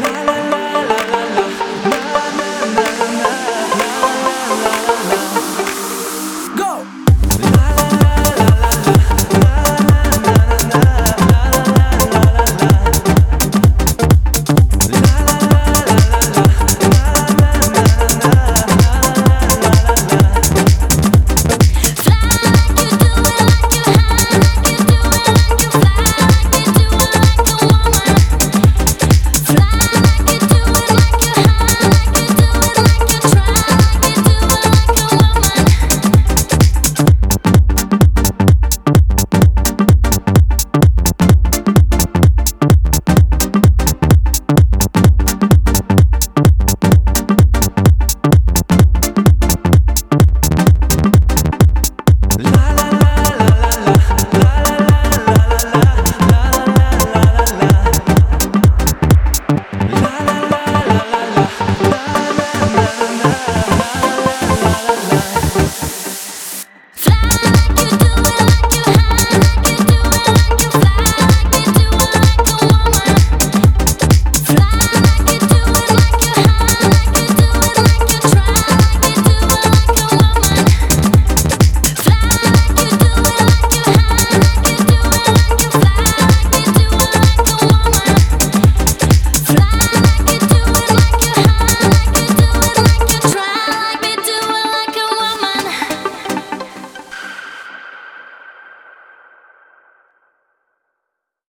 La, la.